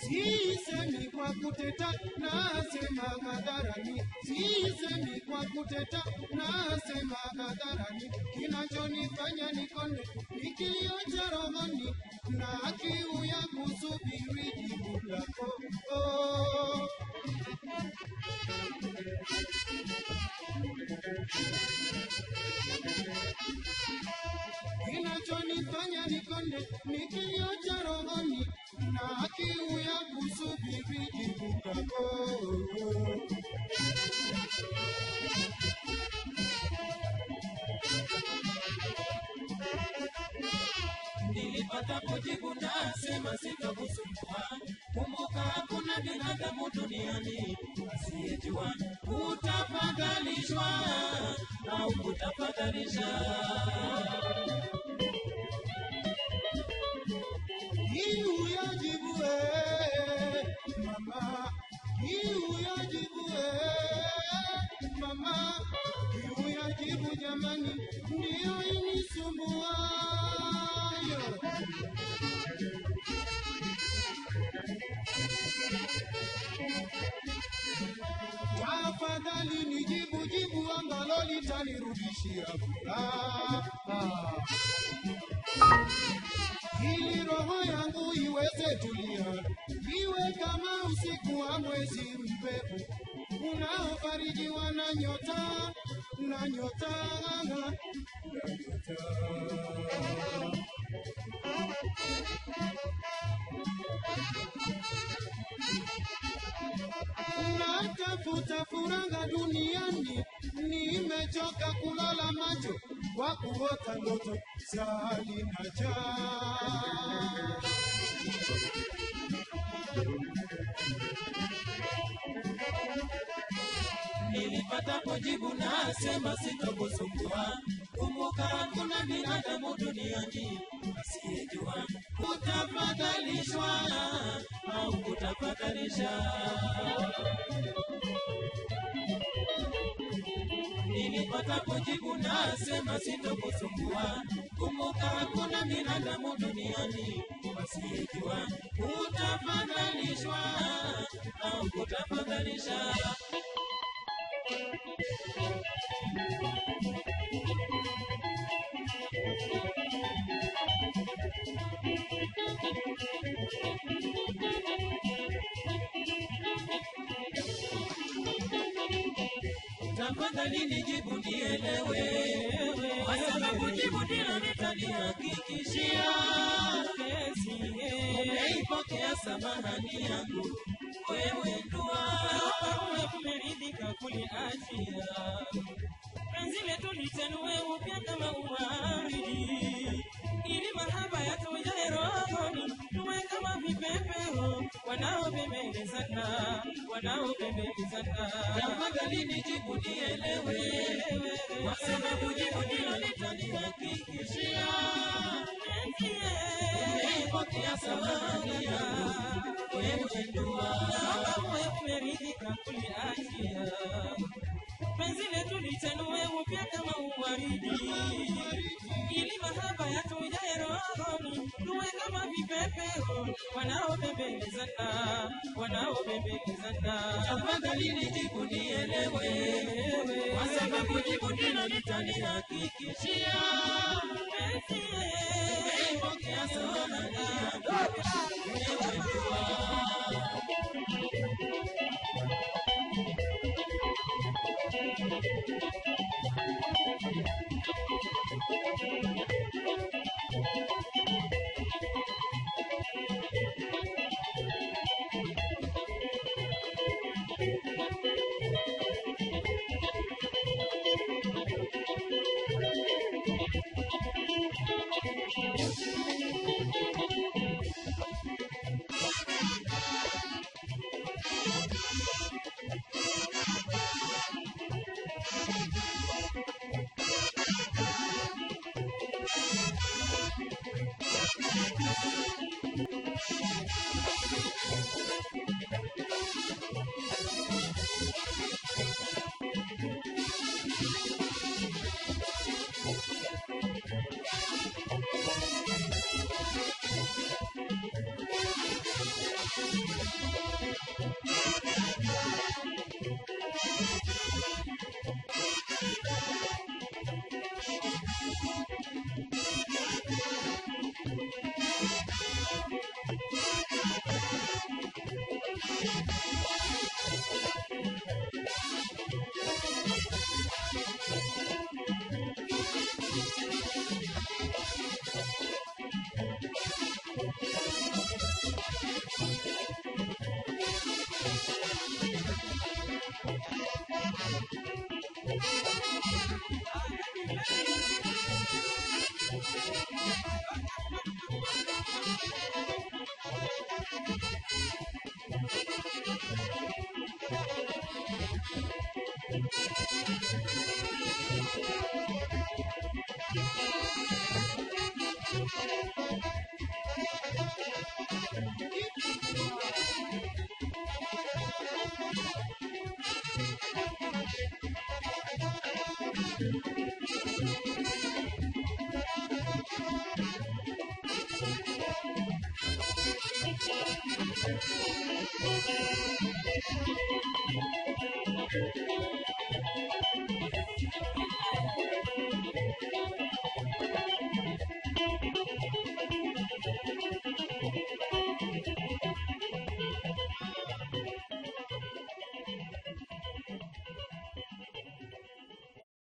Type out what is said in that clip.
Sisemi kwa kuteta, nasema hadharani. Sisemi kwa kuteta, nasema hadharani. Kinachonifanya nikonde ni kilio cha rohoni na kiu ya kusubiri jibu lako. Oh. Kinachonifanya nikonde ni kilio cha rohoni na kiu ya kusubiri jibu lako. Nilipata kujibu nasema sitakusumbua. Kumbuka binadamu duniani asiyejua kutafadhalishwa au kutafadhalisha. Hii ya litanirudishia furaha ili roho yangu iweze tulia, iwe kama usiku wa mwezi mpevu unaofarijiwa na nyota na nyota na nyota. Natafuta furaha duniani, nimechoka kulala macho kwa kuota ndoto sali na cha Nilipata kujibu nasema sitakusumbua. Kumbuka kuna binadamu duniani asiyejua kutafadhalishwa au kutafadhalisha. Kujibu nasema sitokusumbua. Kumbuka hakuna binadamu duniani asiyejua kutafadhalishwa au kutafadhalisha. Tafadhali nijibu nielewe, kwa sababu jibu ndilo litanihakikishia umeipokea samahani yangu wewe dua uwe kumeridhika kuliachia penzi letu litanue upya kama uwaridi ili mahaba yatujae rohoni tuwe kama vipepeo wanaobembelezana wanaobembelezana Tafadhali nijibu nielewe, kwa kujibu jibu ndilo litanihakikishia nimepokea samahani yangu wewe ndua Naomba uwe umeridhika kuniachia penzi letu litanue upya kama uwaridi ili mahaba yatujae rohoni tuwe kama vipepeo wanaobembelezana wanaobembelezana Tafadhali utanihakikishia nimepokea